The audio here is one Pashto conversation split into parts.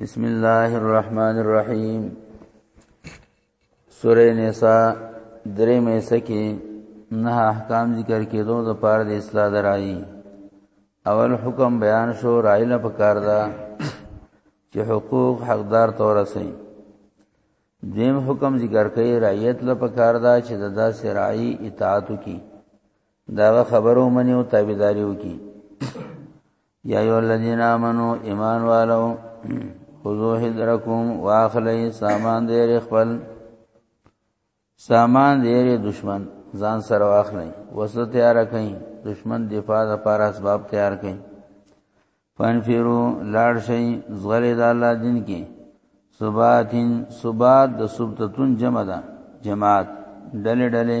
بسم الله الرحمن الرحیم سورې نساء درې مې سکه نه احکام ذکر کېدو د پاره د اصلاح درایي اول حکم بیان شو رایله پکار دا چې حقوق حقدار تور سي دیم حکم ذکر کوي رعیت له پکار دا چې د داسې رعی اطاعت کی دا خبرو منی او تابعداریو کی یا ایو الذین آمنو ایمان والو خذو حذرکم واخلی سامان دیر خپل سامان دیر دشمن ځان سره واخلی وسله تیار کړئ دشمن دفاع لپاره اسباب تیار کړئ فانفرو لاړ شئ زغری د الله دین کې صباتین صبات د سبتتون جمع ده جماعت ډلې ډلې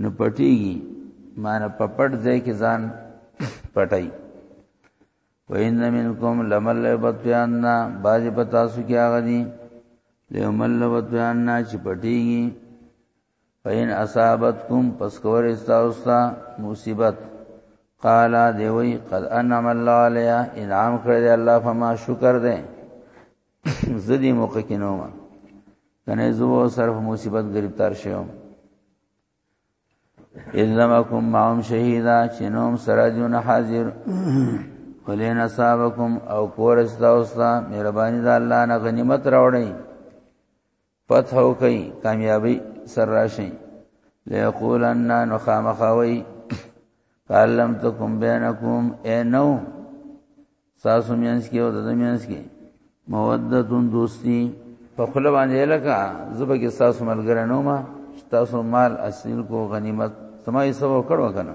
نو پټیږي معنی په پټ ځای کې ځان پټای وین منکم لمل بتیاننا باج پتا سو کې هغه دي لمل بتیاننا چې پټیږي فین اصابتکم پس کور استاوستا مصیبت قال دیوی قد انعم الله علیا انعام کړی الله فما شکر دې زدی موقع کې نو ما کنه زو صرف مصیبت گرفتار شوم اذمکم معهم شهیدا چنوم سراجون حاضر ولین اصحابکم او کور استا اوستا مهربانی د الله نه غنیمت راوړی فتح او کوي کامیابی سر راشي ليقولن نخامخوي قال لم تكن بينكم انو ساسو مینس کې او د مینس کې مودتون دوستی په خپل باندې لکه زبه کې ساسو ملګری نو ما تاسو مال اصل کو غنیمت سمای سبو کړو کنه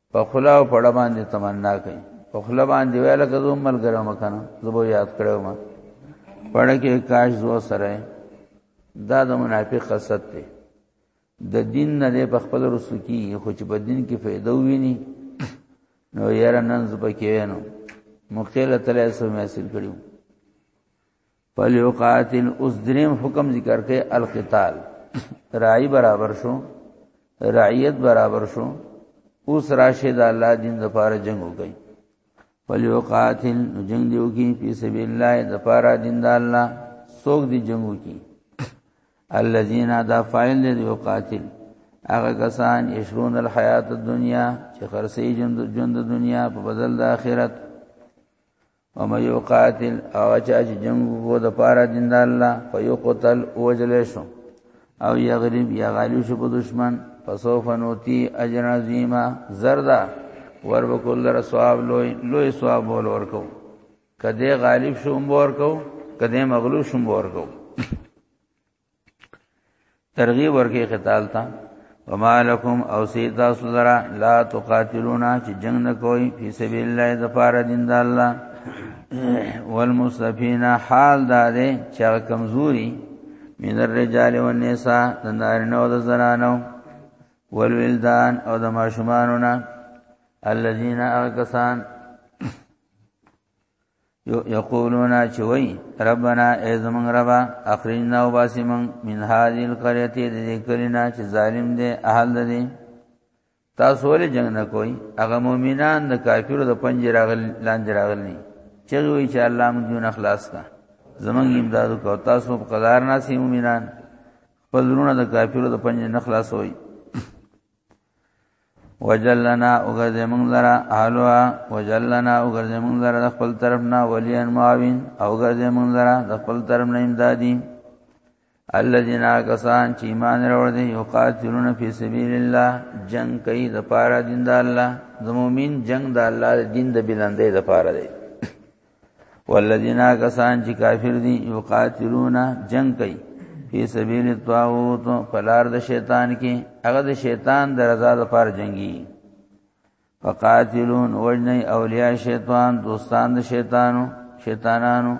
په خلا او پړه باندې تمنا کوي په خلا باندې ویل که زوم ملګرو مکنه زبو یاد کړو ما پړه کې کاش زو سره دا د منافق قصد دی د دین نه په خپل رسو کې خو چې په دین کې فائدہ ویني نو یاره نن زبکې نو مخیله تلې سم حاصل کړیو فلیقاتل اوس دریم حکم ذکر کې القتال راعی برابر شو رعیت برابر شو اوس راشد الله دین د پاره جنگ وکي فلیقاتل جنگ دیو کی په سبیل الله د پاره دین د الله سوګ دی جنگ وکي الذين دا فاعل دی یو قاتل هغه کسان یشرون الحیات الدنیا چې خرسي ژوند ژوند دنیا په بدل د آخرت او مې یو قاتل او چا چې جنگ وو د پاره دین د الله په یو قتل وجل شو او یا غریب یا غالی شو په دشمن فسوف نوتی اجر عظیما زردا ور وکول در ثواب لوی لوی ثواب ول ورکو کده غالب شو مور کو کده مغلوب شو مور کو ترغیب ورکې قتال ته وما لكم او سیدا سلرا لا تقاتلون چې جنگ نه کوي په سبیل الله د پاره دین د الله والمصفین حال دا ده چې کمزوري من الرجال والنساء د نارینه او د زنانو والولدان او د ماشومانو نه الذين اغكسان یقولون چې وای ربنا ای زمون ربا اخرجنا وباسمن من هذه القريه دې کلینا چې ظالم دې اهل دې تاسو ولې جنگ نه کوي هغه مؤمنان د کافرو د پنجې راغل لاندې راغل نه چې وای چې الله موږ نه خلاص کا زمون امدادو کو تاسو په قدار ناسي مؤمنان خپل ورونه د کافرو د پنجې نه خلاص وای وجلنا وګرځې مونږ لرا اهلوا وجلنا وګرځې مونږ لرا د خپل طرف نه ولین معاون او وګرځې مونږ لرا د خپل طرف نه امدادي الذين كسان چې ایمان راوړ دي او قاتلون فی سبیل الله جنگ کوي د پاره دین د الله د مؤمن جنگ د الله د دین د بلندې د پاره دی والذین کسان چې کافر دي یقاتلون جنگ کوي فی سبیل الطاغوت فلار د شیطان کې هغه د شیطان د رضا لپاره جنگي فقاتلون وجنی اولیاء شیطان دوستان د شیطانو شیطانانو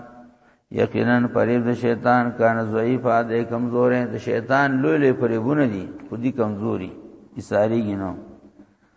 یقینا پریب د شیطان کان ضعیف د کمزور د شیطان لولې پریبونه دي خودي کمزوري اساری گینو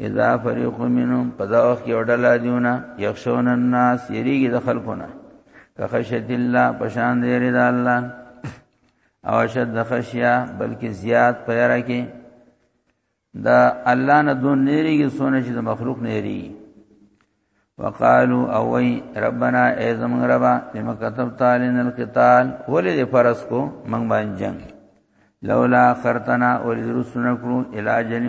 اذا فريق منهم قضا وخت یو ډله دیونه یخشون الناس یریږي د خلقونه کخشیت الله پشان دی رضا الله او شد خشیا بلکې زیات پیرا کې دا الله نه دون نیریږي سونه چې د مخلوق نیریږي وقالو او وی ربنا ای زمون ربا لما كتبت علينا القتال ولې فرض کو منګ باندې جنگ لولا خرتنا ولې رسول کړو الاجل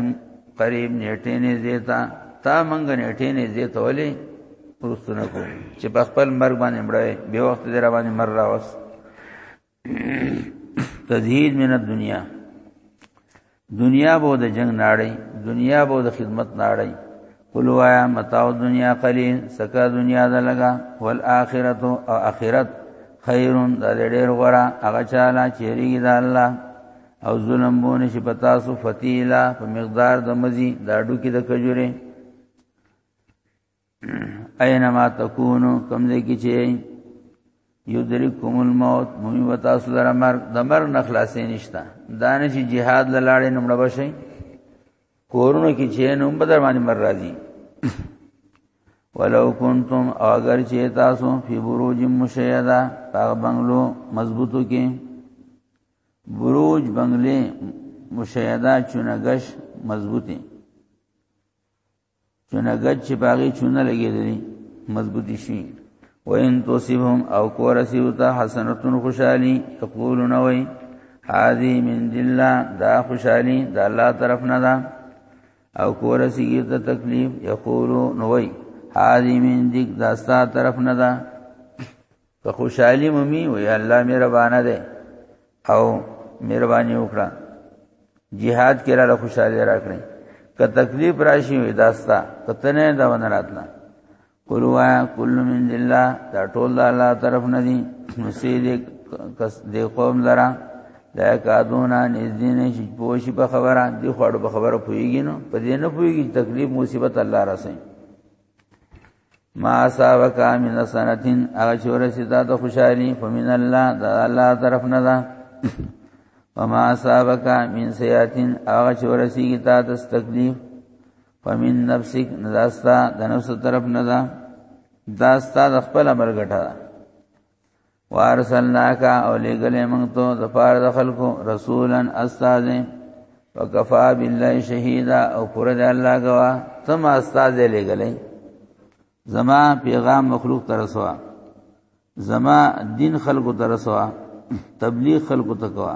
قریب نیټه نه زیتا تا منګ نیټه نه زیتا ولې رسول کو چې په خپل مرګ باندې مړای به وخت در باندې مر راوس تزهید من الدنیا دنیا بو د جنگ ناړی دنیا بو د خدمت ناړی قل وایا متاع دنیا قلیل سکا دنیا د لگا والآخرت او آخرت خیرون د ډېر غره هغه چاله چیرې د الله او ظلم بون شي پتا سو فتیلا په مقدار د مزي دا ډو کې د کجوره اينما تکونو کم دې کې چې یدرککم الموت مومن وتا سره مرګ د مرګ نه خلاصې نشتا دانش جهاد لاله نمړ بشي کورونو کې چې نوم بدر باندې مر راځي ولو کنتم اگر چې تاسو فی بروج مشیدا هغه بنگلو مضبوطو کې بروج بنگلې مشیدا چونګش مضبوطه چونه ګج چې باغی چونه لګېدلې مضبوطی شي وان تصيبهم او کورسی وتا حسنتون خوشحالي یقولون وای هذه من الله دا خوشحالي د الله طرف نه ده او کورسی ته تکلیف یقولون وای هذه من دک دا ستا طرف نه ده په خوشحالي ممي وي الله مهربان دی او مهرباني وکړه jihad کې را خوشحالي راکړي که تکلیف راشي وي داستا کته نه دا ونه راتلا قلوا کل من لله دا ټول الله طرف نه دي مسید کس دی قوم لرا لا کادونا نزدین شي پوشي په خبره دی خړ په خبره پويږي نو په دې نه پويږي تکلیف مصیبت الله راسي ما اصابک من سنتین هغه چې ورسې تا ته خوشحالي فمن الله د الله طرف نه ده وما اصابک من سیاتین هغه چې ورسېږي تا ته تکلیف فمن نفسک نزاستا د نفس طرف نه ده دا ستا د خپل امر ګټه ده وارسلناک او لګلې موږ ته د پاره د خلکو رسولا استاد وکفا بالله شهیدا او پر د الله غوا تم استاد لګلې زما پیغام مخلوق تر سوا زما دین خلکو تر سوا تبلیغ خلکو تکوا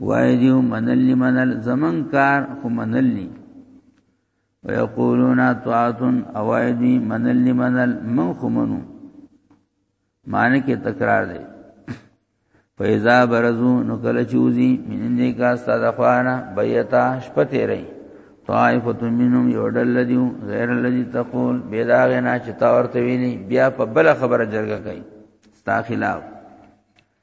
وای دیو منل لی منل زمن کار خو منل لی ويقولون طاعتن اوای دی منل لی منل من خو منو معنی کې تکرار دی فیضا برزو نو کله چوزی منندې کا استاد خوانه بیتا شپته رہی طائفه منهم یودل دیو غیر الذی تقول بلا غنا چتا ورته ویلی بیا په بل خبره جرګه کوي ستا خلاف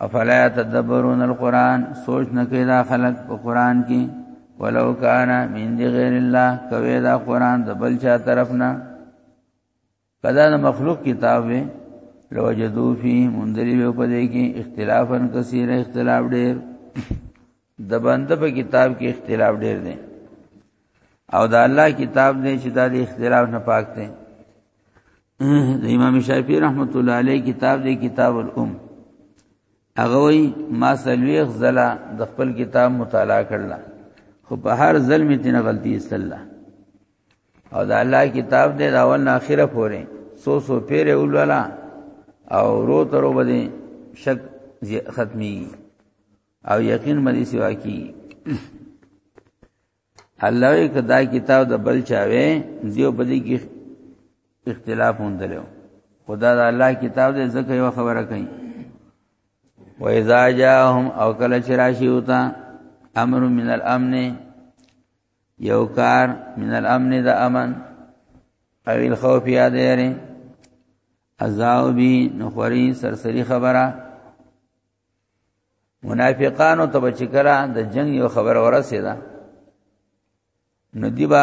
افلا تدبرون القران سوچ نه کوي دا خلق په قران کې ولو کان من دی غیر الله کوي دا قران د بل چا طرف نه کدا د مخلوق کتاب وي لو جدو فی مندری په دې کې اختلافن کثیر اختلاف ډېر د بنده په کتاب کې اختلاف ډیر دی او دا الله کتاب دی چې دا د اختلاف نه پاک دی د امام شافعي رحمت الله علیه کتاب دی کتاب الام هغه وی ما سلویخ زلا د خپل کتاب مطالعه کړل خو په هر ځل می تنه غلطی استله او دا الله کتاب دی دا ول اخره پورې سو سو پیره ولولا او رو ترو بده شک ختمي او یقین مری سوا کی الله یې کدا کتاب د بل چاوي دیو بدی کی اختلاف وندلو خدا د الله کتاب دې زکه یو خبره کوي و اذا جاءهم او کله چراشی وتا امر من الامن یو کار من الامن د امن او الخوف یاد یې ازاو بی نخوری سرسری خبره منافقانو ته بچ کرا د جنگ یو خبر ورسېدا نو دی با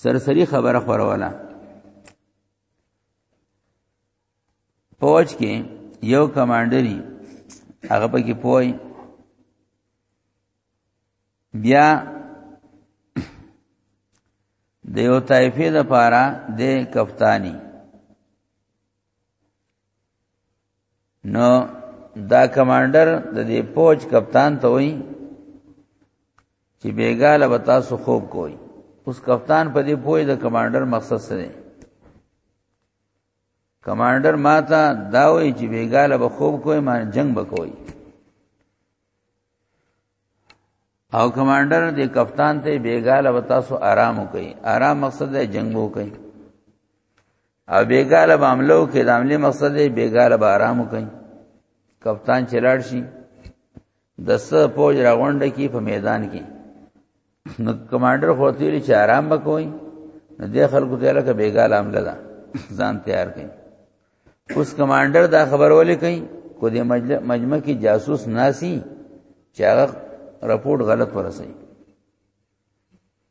سرسری خبره خوروله پوج کې یو کمانډري هغه پکې پوي بیا د یو طایفه د پاره د کفتانی نو دا کمانډر د دې پوج کپتان ته وایي چې بیګاله به تاسو خوب کوئ اوس کپتان په دې پوی د کمانډر مقصد څه دی کمانډر ماته دا وایي چې بیګاله به خوب کوئ ما جنگ به کوئ او کمانډر دې کپتان ته بیګاله وتاسو آرام وکي آرام مقصد دی جنگ وکي او بیګاله به عملو کې د عملی مقصد دی بیګاله به آرام وکي کپتان چلاړ شي د سه پوج راغونډه کې په میدان کې نو کمانډر خو تیری چې آرام وکوي نو د خلکو ته لکه بیګال عمله ده ځان تیار کړي اوس کمانډر دا خبر ولې کوي کو د مجمع کې جاسوس ناسي چې هغه رپورټ غلط ورسي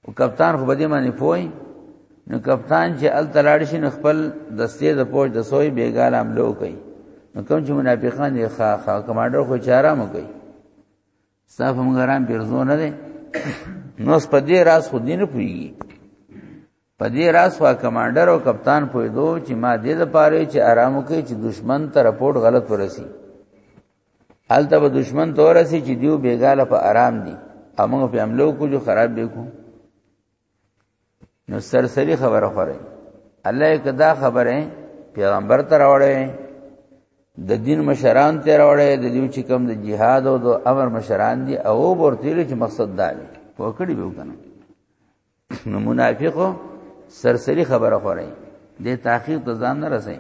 او کپتان خو بده معنی پوي نو کپتان چې ال تلاړ شي نو خپل دستې د پوج د سوی بیګال عملو کوي نو کوم چې منافقان یې خا خا کمانډر خو چاره مو کوي ستا په مګران پیرزو نه دی نو په دې راز خو دین پویږي په دې راز وا کمانډر او کپتان پوی دو چې ما دې د پاره چې آرام وکړي چې دشمن ته رپورټ غلط ورسی الته به دشمن ته ورسی چې دیو بیګاله په آرام دي امغه په عملو کو جو خراب به کو نو سرسری خبره خوره الله کدا خبره پیغمبر تر وړه د دین مشران تر وړه د دې چې کوم د جهاد او د امر مشران دي او ورته لري چې مقصد دا دی وکړي به وکنه نو منافقو سرسری خبره خوره د تحقیق ته ځان نه رسي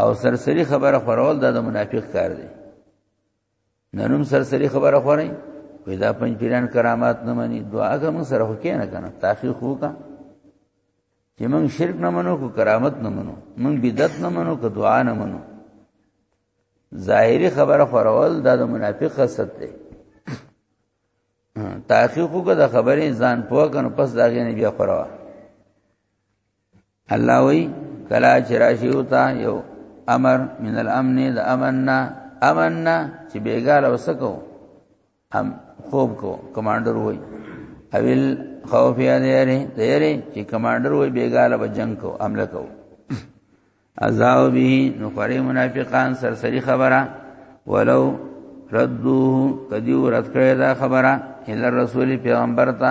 او سرسری خبره خورول دا د منافق کار دی ننم سرسری خبره خوري وې دا پنځ پیران کرامات نه مني دعا کوم سره خو کې نه کنه تحقیق وکا چې موږ شرک نه منو کو کرامت نه منو موږ بدعت نه منو کو دعا نه منو ظاهری خبره خورول دا د منافق خصت دی تحقیق وکړه د خبرې ځان پوه کنه پس دا غي نه بیا خوروا الله وی کلا چې راشي او تا یو امر من الامن د امننا امننا چې بیګاله وسکو هم خوب کو کمانډر وای اویل خوف یا دیره دیره چې کمانډر وای بیګاله به جنگ کو عمله کو عذاب به نو خوري منافقان سرسری خبره ولو ردوه کدیو رد کړی دا خبره اله رسول پیغمبر ته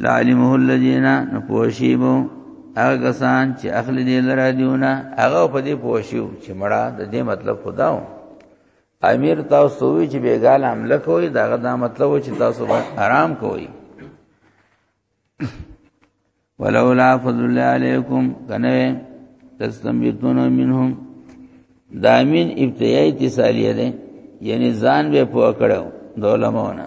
لعلمه الذين نفوشيبو هغه کسان چې اخلي دې لرا دیونه هغه په دې پوښیو چې مړه د دې مطلب خداو امیر تاسو وی چې بیګال عمل کوي داغه دا مطلب و چې تاسو به آرام کوئ ولولا فضل الله علیکم کنه تستنبتون منهم دامین ابتدائی تسالیه ده یعنی ځان به پوه کړو دولمونه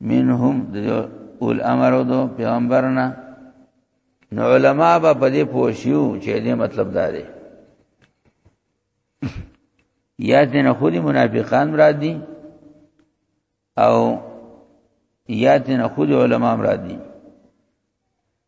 منهم د اول امر او د پیغمبرنا نو علما به په دې پوښیو چې دې مطلب دا دی یا دې نه خودي منافقان مراد دي او یا دې نه خودي علما مراد دي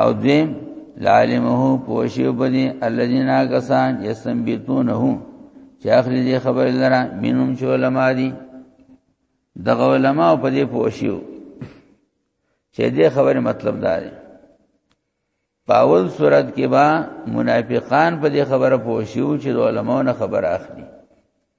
او دویم لعلمه پوشیو بدی الذین کسان یستنبیتونه چې اخلي دې خبر لره مینم چې علما دي دغه علما په دې پوشیو چې دې خبره مطلب دار پاول صورت کې با منافقان په دې خبره پوشیو چې علماونه خبر اخلي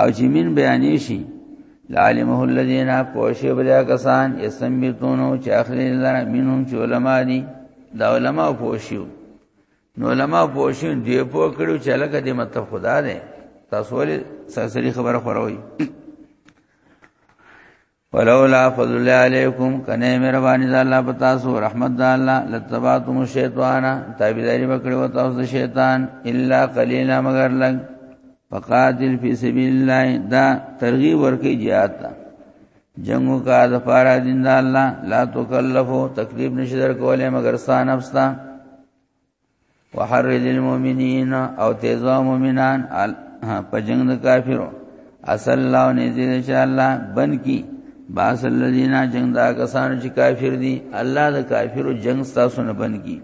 او چې من بیانې شي لعلمه الذين پوښي بیا کسان یسمبتونو چې اخلي لره منهم چې علما دي دا علما پوښیو نو علما پوښي دی په کړو چې لکه دې مت خدا ده تاسو ولې سرسری خبره خوروي ولولا فضل الله علیکم کنه مهربانی د الله پتا سو رحمت د الله لتباتم شیطان تابعداری وکړو تاسو د شیطان الا قلیلا مگر لګ فقاتل فی سبیل الله دا ترغیب ورکی جهاد تا جنگو کا د فارا دین د الله لا تکلفو تکلیف نشدر کوله مگر سان افستا وحرد المؤمنین او تیزوا مؤمنان په جنگ د کافرو اصل الله نزيد ان شاء الله بن کی باس الذين جنگ دا کسان چې کافر دي الله د کافرو جنگ تاسو نه بن کی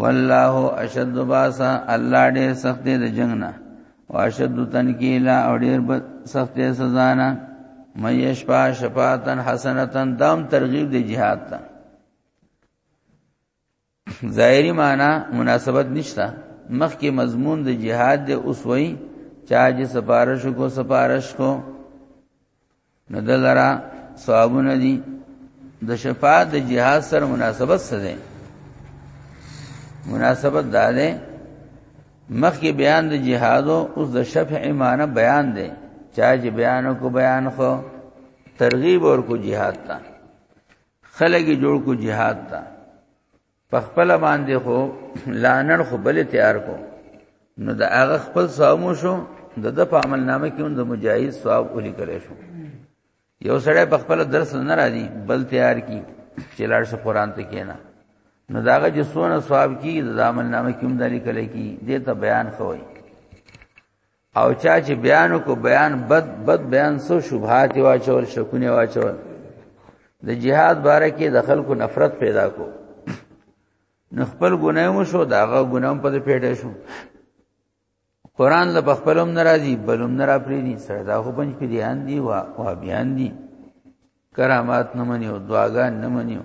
والله اشد باسا الله ډېر سخت دی د جنگ نه او اشد تنکیلا او ډېر سخت سزا نه مې شفا شفاعتن حسنتن دام ترغیب دی jihad ته ظاهری معنی مناسبت نشتا مخکې مضمون د جهاد د اوسوي چا چې سفارش کو سفارش کو نه دلرا ثوابونه دي د شفاعت د جهاد سره مناسبت څه ده مناسبت دا ده مخکې بیان د جهاد او اوس د شفع معنی بیان ده چا چې بیان کو بیان خو ترغیب اور کو جهاد ته خلګ جوړ کو جهاد تا په خپل باندې خو لانړ خو بل تیار کو نو دا هغه خپل سامو شو د د په عمل نامه کې د مجاهد ثواب ولي کړی شو یو سړی په خپل درس نه راځي بل تیار کی چې لاړ شي قران ته کینا نو داغه جسونه ثواب کی د عمل نامه کې هم دلی کړی کی دته بیان خوي او چا چې بیان کو بیان بد بد بیان سو شبهات واچول شکونه واچول د جهاد باره کې د خلکو نفرت پیدا کو نو خپل ګناهم شو داغه ګناهم په پیټه شو قران له بخپلم ناراضي بلم نارا پری دي سره دا خو پنځ پیان دي وا وا بیان دي کرامات نه منیو دعاګان نه منیو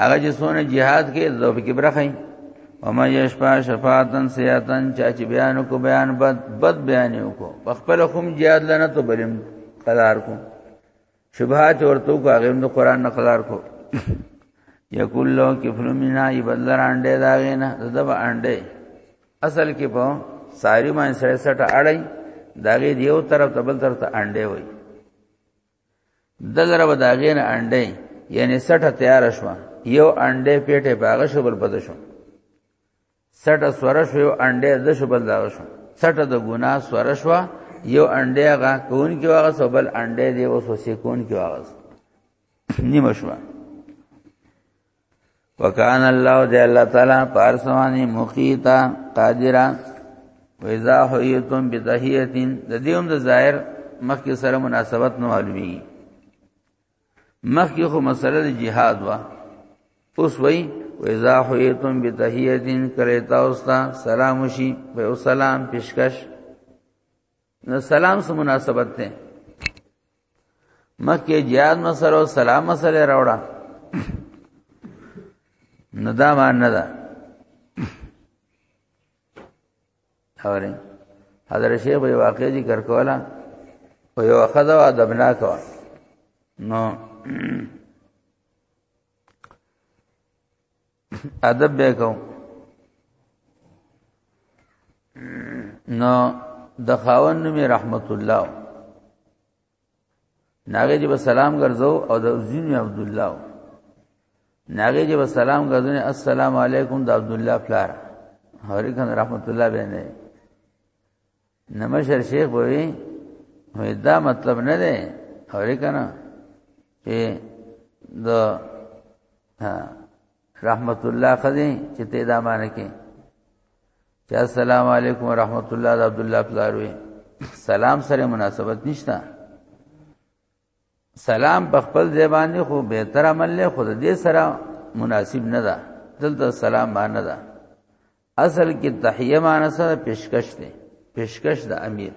هغه چې سونه jihad کې د په کې برخې وما یشفا شفاعتن سیاتن چا چې بیان کو بیان بد بد بیان کو خپل خوم jihad لنه ته بلم قرار کو شبهات ورته کو هغه د قران نه قرار کو یقول لو کفل منا یبدلر انډه داغه نه دب انډه اصل کې په ساری مان سره سټ اړای داغه دیو طرف تبل طرف ته انډه وای دلره وداغین انډې یعنی سټه تیار شو یو انډې پیټه باغ شو بل پد شو سټه سور شو یو انډې د شو بل داغ شو سټه د ګنا سور شو یو انډې غا کون کې واغ سو بل انډې دی وسو سکون کې واغ نیمه شو وکان الله دې الله تعالی پارسوانی مخیتا قادرا واذا حیتم بتحیه د دې هم د ظاهر مخکې سره مناسبت نه معلومي مخکې خو مسله د جهاد وا اوس وای واذا حیتم بتحیه کریتا اوستا سلام شي په سلام پیشکش نو سلام سره مناسبت ده مکه جهاد مسره او سلام مسره راوړه نو دا مان نه ده اورې حضرت شیخ به واقع ذکر کولا او یو خدا او دبنا کوا نو ادب به کو نو د خاون نوم رحمت الله ناګه جب سلام ګرځو او د زین عبد الله ناګه جب سلام ګرځو السلام علیکم د عبد الله فلار هر کله رحمت الله به نه نمشر شیخ بوي وې دا مطلب نه دی اورې کنه چې د رحمت الله خدي چې ته دا مان کې چې السلام علیکم ورحمت الله د عبد الله پلاروي سلام سره مناسبت نشته سلام په خپل ځای باندې خو به تر عمل له خود دې سره مناسب نه ده دلته سلام باندې ده اصل کې تحیه معنی سره پیشکش ده پیشکش د امیر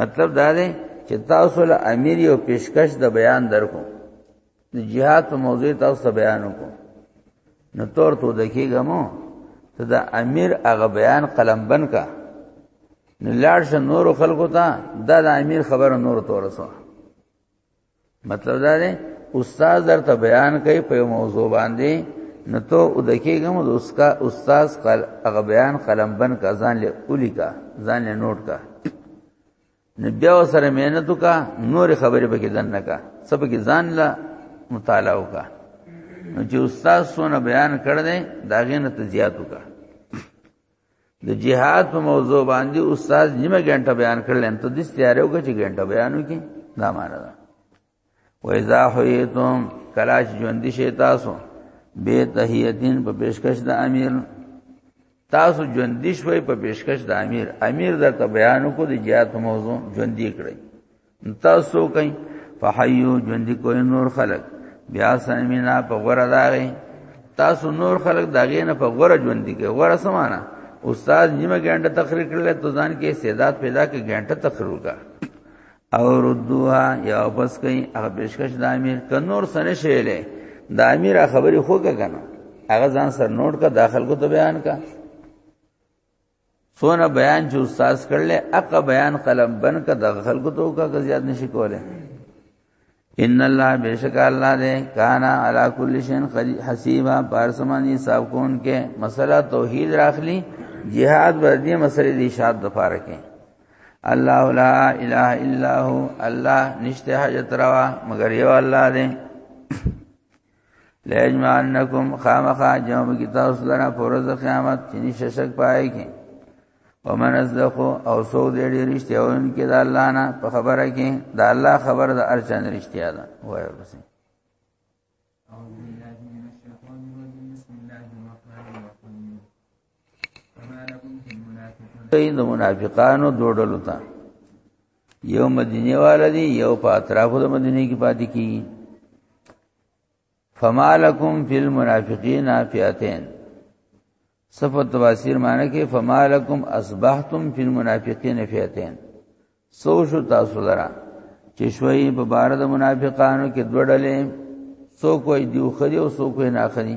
مطلب دا دی چې تاسو له امیر یو پیشکش د بیان درکو د جهاد په موضوع تاسو ته بیان وکړو نو تور ته د کېګمو ته د امیر هغه بیان قلم بن کا نو لاړ شه نور خلکو ته دا د امیر خبره نور تور سو مطلب دا دی استاد درته بیان کوي په موضوع باندې نو ته د کېګمو د اسکا استاد قل هغه بیان قلم بن کا ځان له اولی کا ځان له نوٹ کا نو بیا سره مهنت وکا نور خبرې پکې دن نه کا سب کې ځان لا مطالعه وکا نو چې استاد سونه بیان کړ دې دا غینه ته زیات وکا د جهاد په موضوع باندې استاد نیمه غنټه بیان کړل ان ته د تیارې وکړي غنټه بیان وکړي دا معنا ده و اذا حیتم کلاش ژوند شي تاسو به تحیتین په پیشکش د امیر تاسو ژوند شوي په پیشکش د امیر امیر درته بیان کو د جهاد موضوع ژوند کړئ تاسو کوي فحیو ژوند کوی نور خلق بیا سمینا په غره داغي تاسو نور خلق داغي نه په غره ژوند کې غره سمانا استاد نیمه ګنټه تقریر کړل ته ځان کې استعداد پیدا کې ګنټه تقریر وکړه او ردوها یا واپس کئ هغه پیشکش د امیر ک نور سره شیلې د امیر خبرې خوګه کنه هغه ځان سر نوٹ کا داخل کو ته بیان کا سونه بیان چې استاد کړل اقا بیان قلم بن کا داخل کو ته کا زیات نشي کوله ان الله بیشک الله دې کان علی کل شین حسیبا بارسمانی صاحب کون کې مسله توحید راخلی jihad باندې مسلې دې شاد د پاره کې الله لا اله الا هو الله نشته حاجت روا مگر یو الله دې لیجمعنکم خامخا جواب کی تاسو لرا پرز قیامت چنی ششک پائے کی ومن ازدقو او سو دې دې رښتیا وین کې دا الله نه په خبره کې دا الله خبر دا ارچن رښتیا ده وای بس د منافقانو دوړلو ته یو مدینه والدی یو په اطرافو د مدینه کې پاتې کی فمالکم فی المنافقین فئتین صفت تواسیر معنی کې فمالکم اصبحتم فی المنافقین فئتین سو شو تاسو لرا چې شوي په بار د منافقانو کې دوړلې سو کوئی دیو خدي او سو کوئی نه خدي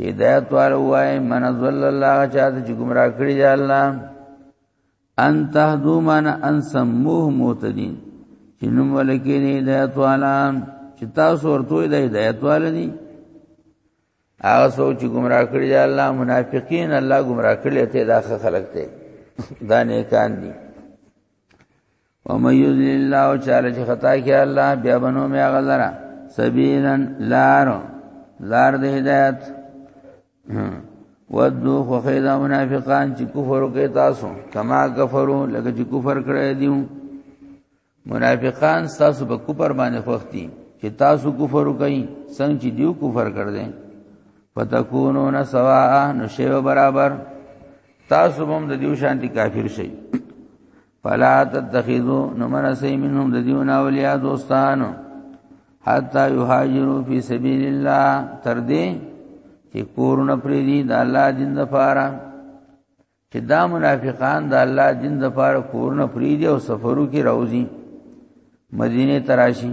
هدایت وال وای من ذل الله چاته چې گمراه کړی دی الله ان تهدو من ان سموه موتدین چې نوم ولکې نه هدایت والا چې تاسو ورته د هدایت والا دي هغه سوچ چې گمراه کړی دی الله منافقین الله گمراه کړی ته دا خلک ته دا نیکان دي ومن یذل الله او چاله چې خطا کې الله بیا بنو مې غلرا سبیلا لار لار د هدایت ودو خو خیدا منافقان چې کفر کوي تاسو کما کفرو لکه چې کفر کړی دیو منافقان تاسو په کفر باندې خوختي چې تاسو کفر کوي څنګه چې دیو کفر کړ دې فتكونون سواء نشيو برابر تاسو هم د دیو شانتی کافر شئ فلا تتخذو نمر سی منهم د دیو ناولیا دوستانو حتا یهاجروا فی سبیل الله تر دې چې کورن پرې دی د الله دین د پاره چې دا منافقان د الله دین د پاره کورن پرې دی او سفرو کې راوځي مدینه تراشی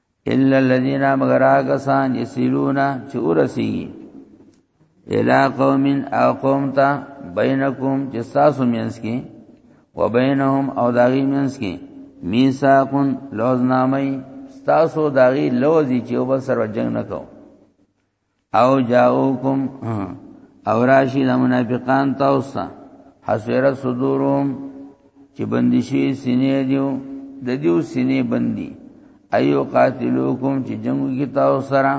الا الذين مگر کسان يسلون چې ورسیږي الى قوم او قوم ته بینکم چې تاسو مینس کې وبینهم او داغي مینس کې میثاقن لوز نامي تاسو داغي لوزي چې وب سره جنگ نکو او جاءوکم او راشی د منافقان تاسو حسیر صدورهم چې بندشي سینې دیو د دیو سینې بندي ایو قاتلوکم چې جنگو کی تاسو سره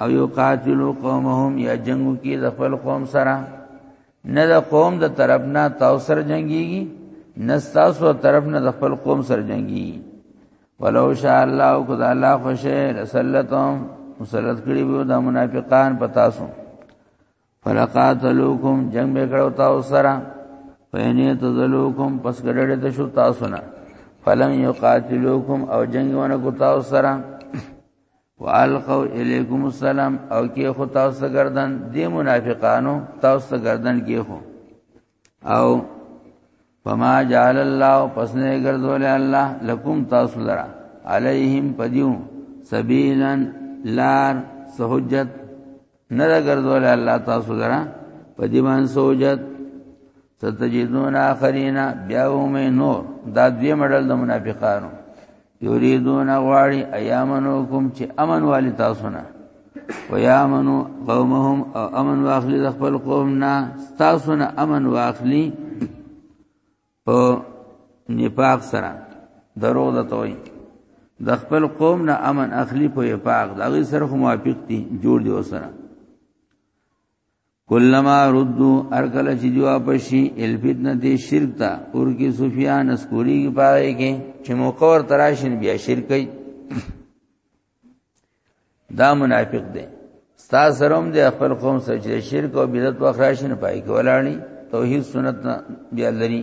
او یو قاتلو قومهم یا جنگو کی د خپل قوم سره نه د قوم د طرف نه تاسو سره جنگيږي نه تاسو طرف نه د خپل قوم سره جنگيږي ولو شاء الله کو دا الله خوشه لسلتم مسلط کړي وو د منافقان پتا سو فلقاتلوکم جنگ به کړو تاسو سره پهنه تزلوکم پس ګډړې ته شو تاسو نه فلم یقاتلوکم او جنگ ونه کو تاسو سره والقوا الیکم السلام او کې خو تاسو گردن دی منافقانو تاسو گردن کې خو او فما جعل الله پس نه ګرځول الله لکم تاسو لرا علیهم پدیو سبیلا لار سہجت نه ګرځول الله تاسو لرا پدیمان سہجت ستجدون اخرینا بیا ومه نور دا دوی مدل د منافقانو یریدون غواړي ایامنو کوم چې امن والی تاسو نه و یامنو قومهم او امن واخلی د خپل قوم نه تاسو نه امن واخلی په نفاق سره درو د توي د خپل قوم نه امن اخلی په نفاق دا غي سره موافق دي جوړ دی وسره کلما ردو ارکل چې دی واپس شي ال فتنه دې شرک تا اور کې سفیان اسکوری کې پاره کې چې مقور تراشن بیا شرک کوي دا منافق دی ستا سروم دې خپل قوم سره چې شرک او بدعت واخراشن پای کې ولاړی توحید سنت بیا لري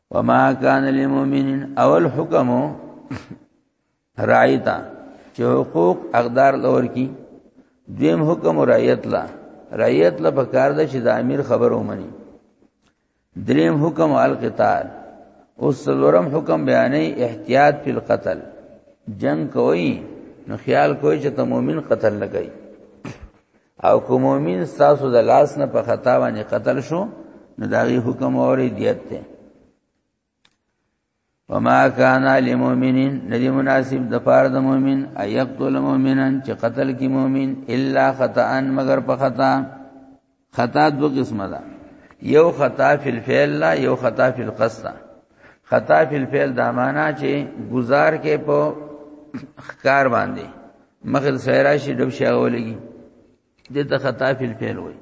وما كان للمؤمن اول حکم رایتا چې حقوق اقدار لور کی دیم حکم رایت لا رایت لا په کار ده چې د امیر خبر ومني دریم حکم القتال اوس څلورم حکم بیانې احتیاط فی القتل جنگ کوي نو خیال کوي چې ته مؤمن قتل نه کوي او کوم مؤمن تاسو د لاس نه په خطا باندې قتل شو نو داغي حکم اوري دیت ته وما كان للمؤمن ندي مناسب د پار د مؤمن ايقتل مؤمنا چې قتل کی مؤمن الا خطا مگر په خطا خطا دو قسمه ده یو خطا فی الفعل لا یو خطا فی القصد خطا فی الفعل دا معنا چې گزار کې په خکار باندې مخل سیراشی ډب شي هغه ولګي د ته خطا فی الفعل وای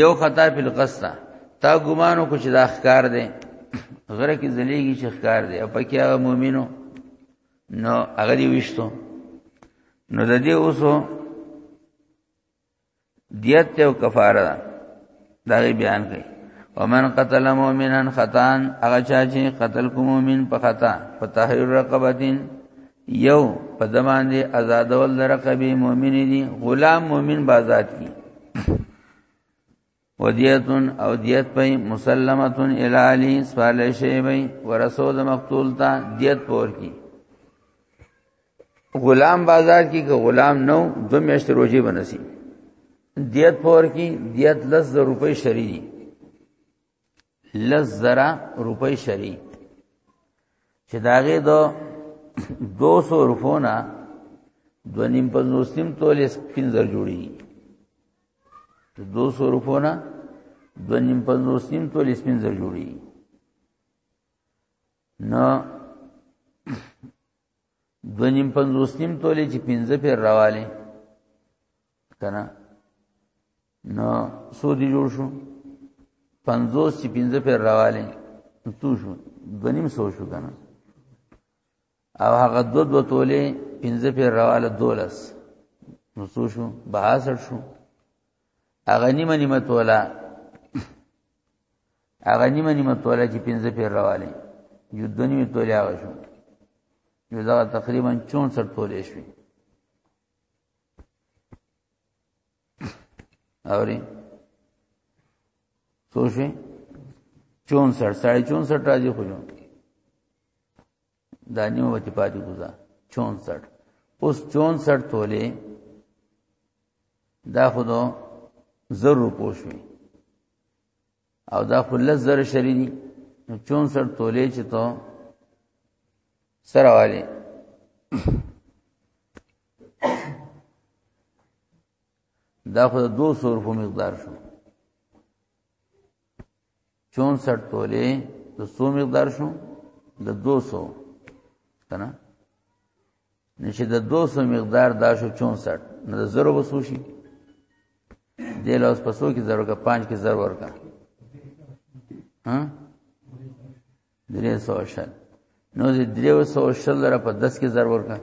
یو خطا فی القصد تا ګمانو کو چې دا ښکار دی غره کې زلیږي چې ښکار دی او پکې هغه مؤمنو نو هغه دی وشتو نو د دې اوسو دیت او کفاره ده دا غي بیان کړي ومن قتل مؤمنا خطا هغه چا چې قتل کو مؤمن په خطا په تحریر رقبتین یو په دمان دي آزادول رقبه مؤمن دي غلام مؤمن بازات کی ودیتون او دیت پی مسلمتون الالی سپارلی شی بی ورسو د مقتول تا دیت پور کی غلام بازار کی که غلام نو دو میشت روجی بنسی دیت پور کی دیت لس زر روپی شری دی لس زر روپی شری چې داغه دو 200 روپونه دو نیم پنځوس نیم تولې سپینځر جوړیږي ته 200 روپو نه دو نیم پنځوس نیم تول اسمن زر جوړي نه دو نیم پنځوس نیم تول چې پنځه پیر راواله کنه نو سودی جوړ شو پنځوس چې پنځه پیر راواله تو شو دو نیم سو شو کنه او هغه دو دو تولې پنځه پیر راواله دولس نو څو شو بهاسر شو هغه نیمه نیمه تولا هغه نیمه نیمه تولا چې پنځه پیر راواله یو د نیمه تولې هغه شو یو دا تقریبا 64 تولې شو اوري څو شي 64 64 راځي خو دا نیو وتی پاتې ګوزا 64 اوس 64 تولې دا خودو زر روپو شوي او دا خو لز زر شری دي 64 تولې چې ته سره والي دا خو د 200 روپو مقدار شو 64 تولې د څو مقدار شو د 200 کنه نشه د 200 مقدار دا شو 64 نه د زرو وسو شي د لاس پسو کې زرو کا 5 کې زر ورکا ها درې سو شل نو دې درې سو شل را په 10 کې زر ورکا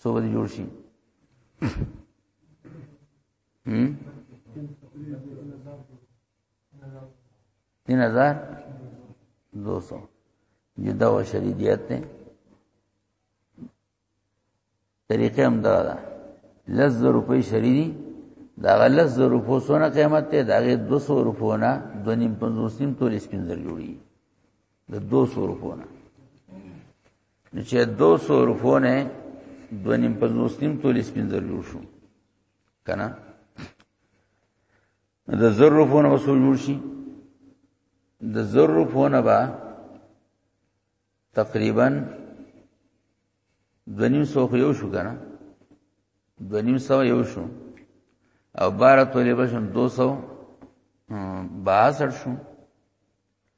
څو به جوړ شي هم 3200 جدا و شریدیت ته طریقې هم دا ده لز روپۍ شریدي دا غلس د روپو سونه قیمت ته دا غي 200 روپو نه د نیم 50 نیم تول سپینځر جوړي د 200 روپو نه نو چې 200 روپو نه دونیم په نوستیم تول سپینځل جوړ شو کنه د زر روپو نه وسو جوړ شي د زر روپو نه با تقریبا دونیم سو خو یو شو کنه دونیم سو یو شو او 12 تولې بشم 200 62 شو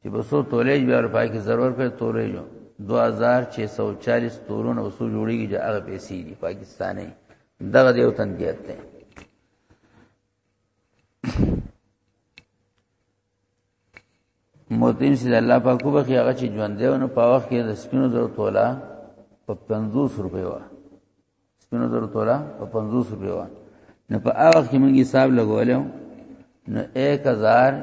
چې په څو تولې بیا اروپا کې ضرور کړ تولې جو 2640 تورونه وسو جوړیږي چې هغه پیسې دي پاکستاني دغه دیو تن دیت ته موتین سید الله پاک کو بخي هغه چې ژوند دی نو په وخت کې د سپینو زرو تولا په 50 روپیا و سپینو زرو تولا په 50 روپیا و نو په هغه وخت کې موږ حساب لګولیو نو 1000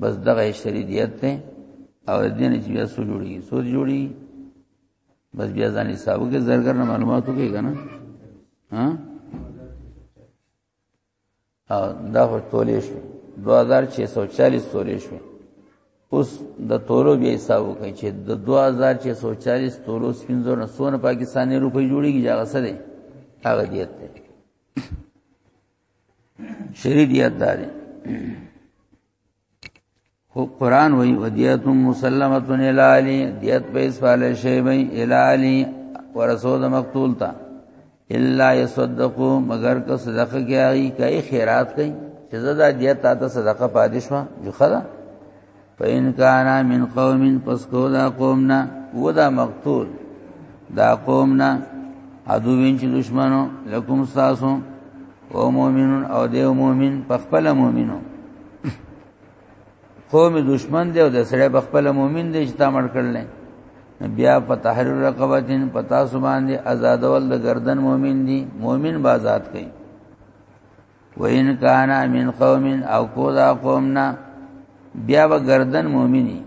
بس دغه شریعت ته او دین چې بیا سو جوړي سو جوړي بس بیا ځان حساب کې زرګر نه معلوماتو کې کنه ها او دا خو تولې شو 2640 تولې شو اوس د تورو بیا حساب وکړي چې د 2640 تورو سپینځو نه سونه پاکستاني روپۍ جوړيږي هغه سره هغه دیت ده شهید یاد داري خو قران وی ودیت مسلمه الی علی دیت په اسفاله شی وی الی علی ورسول مقتول تا الا یصدقو مگر که صدقه کوي کوي خیرات کوي چې زدا دیت تا صدقه پادشوا جو خدا فإن كان من قوم پس کو دا قومنا و دا مقتول دا قومنا عدو وینچ دشمنو لکم ساسو او مؤمنون او دیو مؤمن پخپل مؤمنو قوم دشمن دی او د سړی پخپل مؤمن دی چې تا مړ کړل بیا په تحریر رقبتین پتا سبحان دی آزادول د گردن مؤمن دی مؤمن با آزاد کئ وین کان من قوم او کو دا قومنا بیا به گردن مؤمنی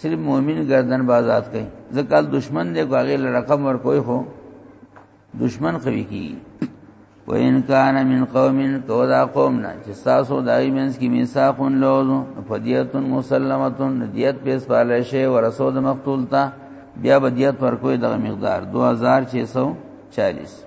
صرف مؤمن گردن بازات کئ ځکه دشمن دې کو هغه رقم ور کوی خو دشمن خوي کی وین کان من قوم کو دا قومنا چې تاسو دای منس کی میثاقون لوزو فدیتون مسلمتون دیت پیس پاله شی ورسود مقتول تا بیا بدیت ور کوی دغه مقدار 2640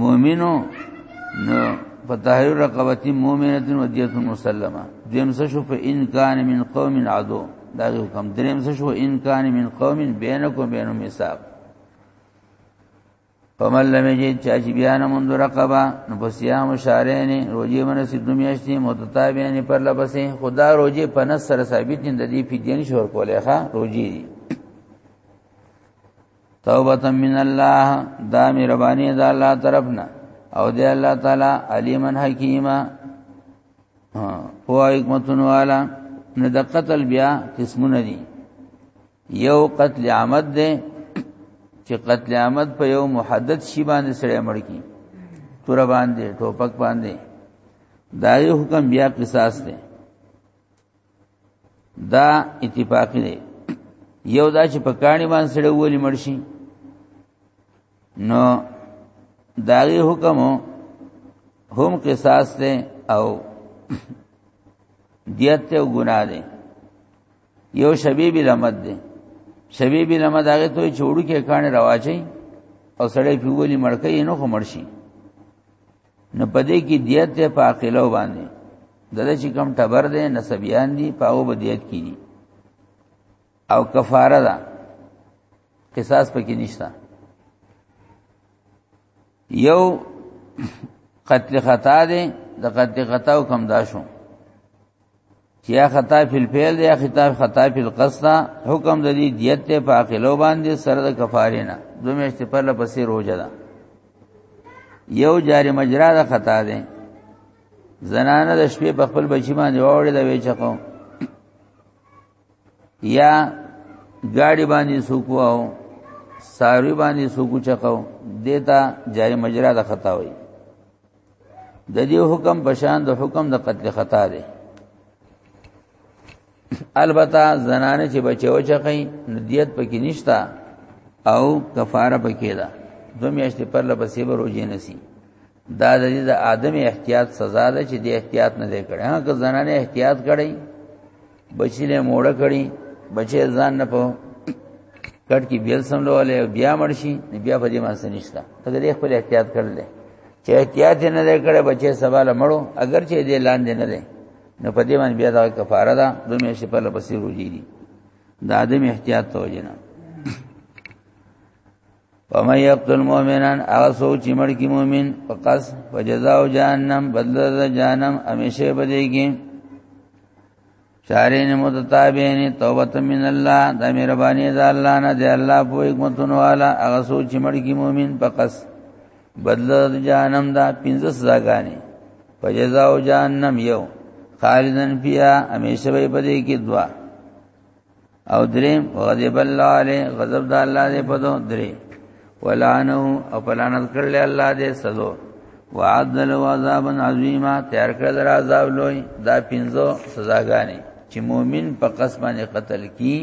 مؤمنو نو په تحریر رقبتی مؤمنه و دیت مسلمه دیم څه شو په ان کان من قوم عدو دا حکم دریم څه شو ان کان من قوم بینکم بین میثاق فمن لم یجد چا چې بیا نه مند رقبا نو په صيام شهرین روزي من سي دمیاشتې متتابعین پر لبسې خدا روزي په نس سره ثابت دي د دې فدین شور کولې ښا روزي دي توبه من الله دا مهرباني ده الله طرفنا او دی الله تعالی علیمن حکیمه هو حکمتون والا نه د قتل بیا قسمونه دي یو قتل عمد ده چې قتل عمد په یو محدد شی باندې سره مړ کی تور باندې ټوپک باندې دا یو حکم بیا قصاص ده دا اتفاقی دی یو دا چې په کانی باندې سره ولی مرشي نو داغي حکم هم قصاص دی او دیت ته ګناه دی یو شبیب لمد دی شبیب لمد هغه ته چوړو کې کانه رواچي او سړی پیولي مړکې نو خو مرشي نه پدې کې دیت ته پاقلو باندې دله چې کم ټبر دې نسبیان دي پاو بدیت کیږي او کفاره ده قصاص پکې نشته یو قتل خطا ده د قتل خطا حکم دا شو یا خطا فی الفعل یا خطا خطا فی القصد حکم د دې دیت ته په اخلو باندې سره د کفاره نه دوه میاشتې پر لپسې روزه ده یو جاری مجرا د خطا ده زنانه د شپې په خپل بچی باندې وړل وی چقو یا گاڑی باندې سوکو او ساری باندې سوکو چقو دیتا جاری مجرا د خطا وای د دې حکم بشان د حکم د قتل خطا دی البته زنانه چې بچو چقې ندیت پکې نشتا او کفاره پکې ده دو میاشتې پر لپسې به روزي نسی دا د دې د ادم احتیاط سزا ده چې د احتیاط نه دی کړی هغه زنانه احتیاط کړی بچی له موړه کړي بچی ځان نه په کټ کې بیل سملواله بیا مرشي بیا په دې مانسه نشتا ته دې خپل احتیاط کړل چې احتیاط نه لري بچی سوال مړو اگر چې دې لاندې نه ده نو په دې باندې بیا دا کفاره ده دومره شي په لپسې روزي دي دا ادم احتیاط توجنه ومن یقتل مؤمنا هغه څوک چې مړ کی مؤمن فقط فجزاء جهنم بدل د جهنم همیشه بدیږي شارین متتابین توبه من الله د مهربانی د الله نه دی الله په حکمتون والا هغه څوک چې مړ کی مؤمن فقط بدل د جهنم دا 15 سزاګانی فجزاء جهنم یو خالدن فیها همیشه به پدې کې دوا او درې غضب الله علیه غضب د الله دې په دو درې ولعنه او پلانت کړل الله دې سزو وعد له عذاب عظیما تیار کړل در عذاب لوی دا پینځو سزاګانی چې مؤمن په قسمه قتل کی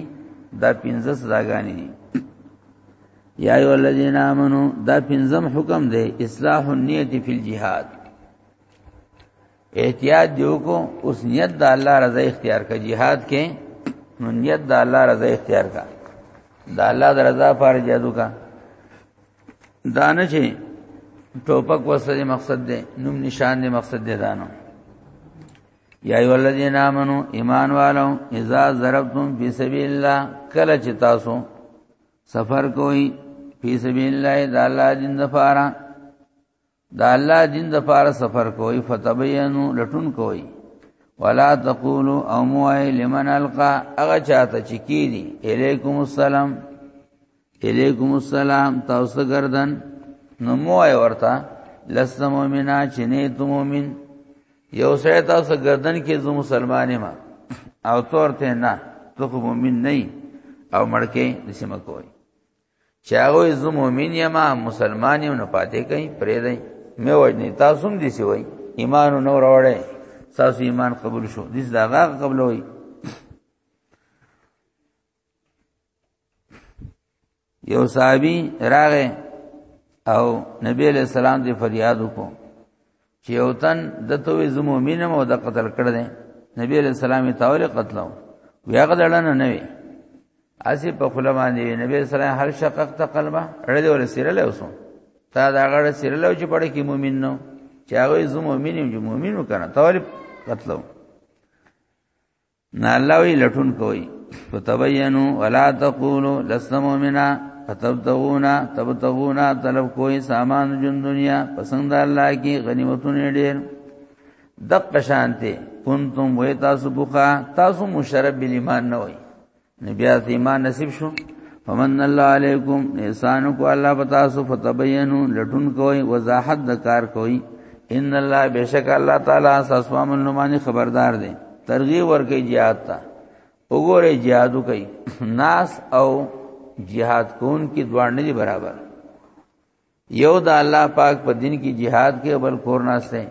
دا پینځه سزاګانی دي یا ایو الذین آمنو دا پنځم حکم دی اصلاح النیت فی الجهاد احتیاط دیو کو اوس نیت د الله رضا اختیار کا jihad کې نیت د الله رضا اختیار کا د الله د رضا پر جادو کا دانه چې ټوپک وسره مقصد دی نوم نشان دی مقصد دی دانو یا ایو الذین آمنو ایمان والو اذا ضربتم فی سبیل الله کله چې تاسو سفر کوئ فی سبیل الله د الله دین لپاره دا الله دین د پاره سفر کوي فتبینو لټون کوي ولا تقولوا او موای لمن القا اغه چاته چې کی دي الیکم السلام الیکم السلام تاسو گردن نو موای ورته لست مؤمنا چې نه ته مؤمن یو سه تاسو گردن کې زو مسلمانې ما او تورته نه ته مؤمن نه او مړکه نسمه کوي چې هغه زه مؤمن یم مسلمان یم نه پاتې کئ پرې دی مې وجنې تاسو هم دي سی وای ایمان نو راوړې تاسو ایمان قبول شو دې دا غا قبول وای یو صحابي راغې او نبی له سلام دې فریاد وکړو چې یو تن دته وې زمو مینم او د قتل کړ دې نبی علیہ السلام تاول قتلو بیا غدړن نه وی اسی په خپل باندې نبی علیہ السلام هر شقق ته قلبه اړې ور سره له اوسو تا دا غړ سره له چې پړ کې مؤمن نو چې هغه زمو مینم چې مؤمنو کنه تاول قتلو نه الله وی لټون کوي فتبینو ولا تقولو لست مؤمنا فتبتغونا تبتغونا طلب کوئی سامان جن دنیا پسند الله کی غنیمتونه ډیر دق شانته کنتم وی تاسو بوخا تاسو مشرب بل ایمان نه وای بیا ایمان نصیب شو فمن الله علیکم احسان کو الله پتا سو فتبینو لټون کوي وضاحت د کار کوي ان الله بشک الله تعالی ساسوام النمانی خبردار دی ترغیب ورکې jihad ته وګوره jihad کوي ناس او jihad کون کې دوړ نه برابر یو د الله پاک په دین کې jihad کې بل کور ناشته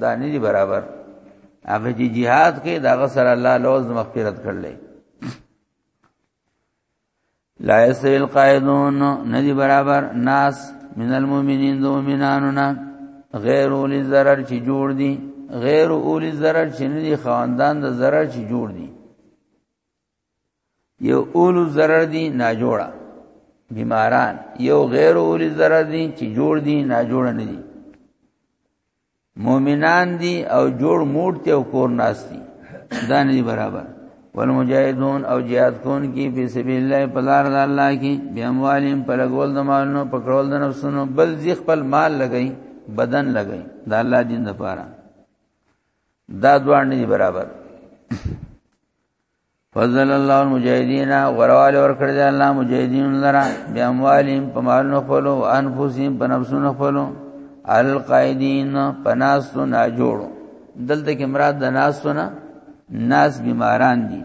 دا نه دی برابر هغه چې jihad کې دا غسر الله لوز مغفرت کړل لا یسوی القائدون نه دی برابر ناس من المؤمنین دو مؤمنانو نه غیر اولی zarar چې جوړ دي غیر اولی zarar چې نه دي خواندان د zarar چې جوړ دي یو اول ضرر دي نه جوړه بیماران یو غیر اول ضرر دي چې جوړ دي نه جوړ نه دي مؤمنان دي او جوړ موټ ته او کور ناس دي دا نه دي برابر والمجاهدون او جهاد کون کی په سبیل الله په لار د الله کې بیا موالیم په لګول د مالونو په کړول د نفسونو بل ځی خپل مال لګی بدن لګی د الله دین لپاره دا دوه نه دي برابر فضل الله المجاهدین غرواله ور کړی دی الله مجاهدین لرا بیا اموالهم په مالونو خپلو انفسهم په نفسونو خپلو القائدین پناستو نا جوړو دلته کې مراد د ناسو نه ناس بیماران دي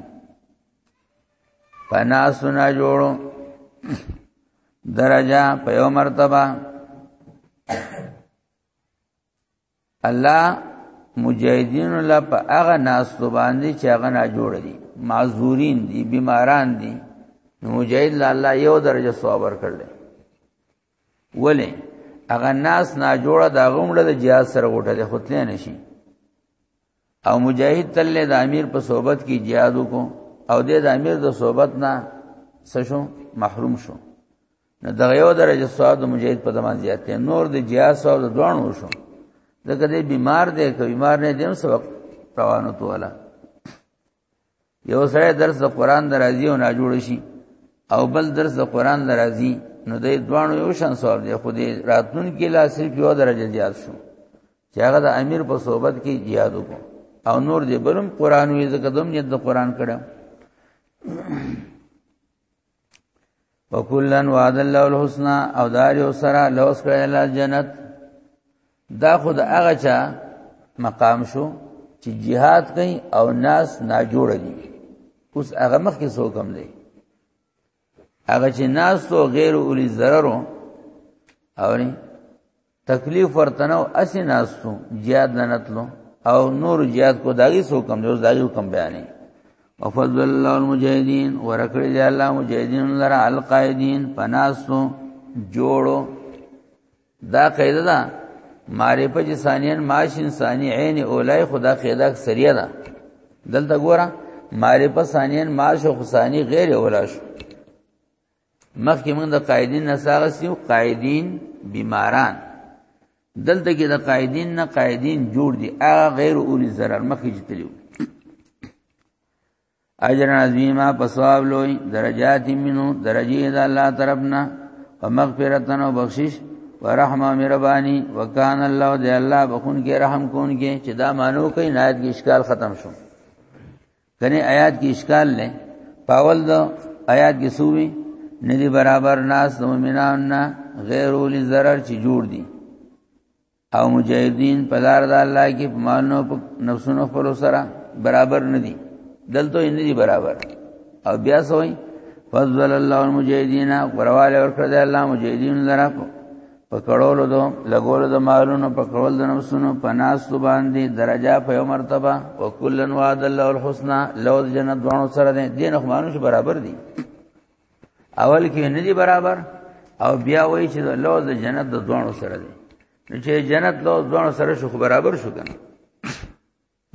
پناستو نا جوړو درجه په یو مرتبه الله مجاهدین الله په هغه ناس باندې چې هغه نه جوړ دي معذورین دي بیماران دي نو مجاهد الله یو درجه ثواب ورکړل ولې هغه ناس نه جوړه دا غومړه د جهاد سره غوټه ده خپل نه شي او مجاهد تل د امیر په صحبت کې jihad وکړو او د امیر د صحبت نه سشو محروم شو نو دغه یو درجه ثواب د مجاهد په دمان زیات دی نور د jihad ثواب د دوانو شو ځکه دې بیمار دی که بیمار نه دی هم سبق روانو تو والا یو سره درس د قران درازي او نه جوړ شي او بل درس د قران درازي نو د دوانو یو شان ثواب دی خو دې راتلون کې لا صرف یو درجه زیات شو چې هغه د امیر په صحبت کې jihad وکړ او نور دې بلم قران وی زکه دوم یې د قران کړه وکلن وعد الله الحسنا او دار یو سره لوس کړی الله جنت دا خود هغه چا مقام شو چې jihad کوي او ناس نا جوړ دي اوس هغه مخ کې څوک هم دی هغه چې ناس تو غیر اولی ضررو او نه تکلیف ورته نو اسی ناستو جهاد نه نتلو او نور جهاد کو داغي سو کم دی اوس داغي حکم بیانې وفضل الله المجاهدین ورکړي دی الله مجاهدین لرا القائدین پناسو جوړو دا قاعده ده معرفه چې ثانیان معاش انسانی عین اولای خدا قاعده اکثریه ده دلته ګوره معرفه ثانیان معاش او ثانی غیر اولاش مخکې موږ د قائدین نه ساغسیو قائدین بیماران دلته کې د قائدین نه قائدین جوړ دي هغه غیر اولی zarar مخکې جتلیو اجر عظیما پسواب لوی درجات منو درجه د الله طرفنا ومغفرتن او بخشش ورحمه مهربانی وکان الله دی الله بخون کې رحم کون کې چې دا مانو کوي نایت کې اشکال ختم شو کنه آیات کې اشکال نه پاول دو آیات کې سووي ندی برابر ناس د مؤمنان نه غیر اولی zarar چې جوړ دي او مجاهدین په لار د الله کې په مانو په نفسونو خپل سره برابر ندي دلته یې ندي برابر او بیا سوې فضل الله المجاهدین غرواله ورکړه د الله مجاهدین لره په کړولو دو لګولو د مالونو په کړول د نفسونو په ناس باندې درجه په یو مرتبه او کلن وعد الله الحسنا لو جنت دوانو سره دي دین خو مانوش برابر دي اول کې نه دي برابر او بیا وایي چې لو د جنت د دوانو سره دي نو چې جنت لو دوانو سره شو خو برابر شو کنه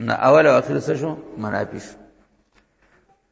نه اول او اخر څه شو منافي شو